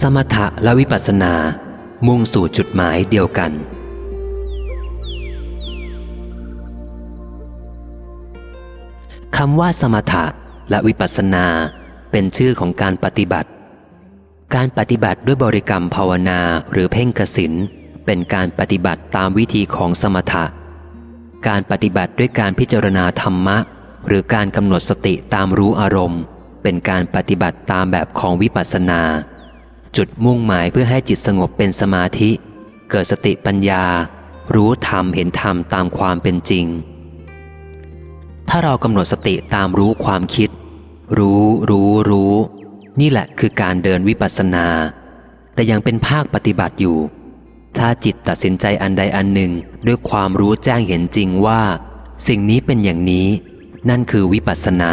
สมถะและวิปัสสนา มุ่งสู่จุดหมายเดียวกัน คำว่าสมถะและวิปัสสนาเป็นชื่อของการปฏิบัติ การปฏิบัติด้วยบริกรรมภาวนาหรือเพ่งกสินเป็นการปฏิบัติตามวิธีของสมถะ การปฏิบัติด้วยการพิจารณาธรรมะ หรือการกำหนดสติตามรู้อารมณ์ เป็นการปฏิบัติตามแบบของวิปัสสนา จุดมุ่งหมายเพื่อให้จิตสงบเป็นสมาธิ เกิดสติปัญญา รู้ธรรมเห็นธรรมตามความเป็นจริง ถ้าเรากำหนดสติตามรู้ความคิด รู้รู้รู้ นี่แหละคือการเดินวิปัสสนา แต่ยังเป็นภาคปฏิบัติอยู่ ถ้าจิตตัดสินใจอันใดอันหนึ่งด้วยความรู้แจ้งเห็นจริงว่า สิ่งนี้เป็นอย่างนี้ นั่นคือวิปัสสนา